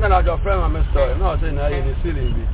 náà làjọ fẹ́ràn mi sọ̀rọ̀ náà sì náà yé ni sílẹ̀ ibi.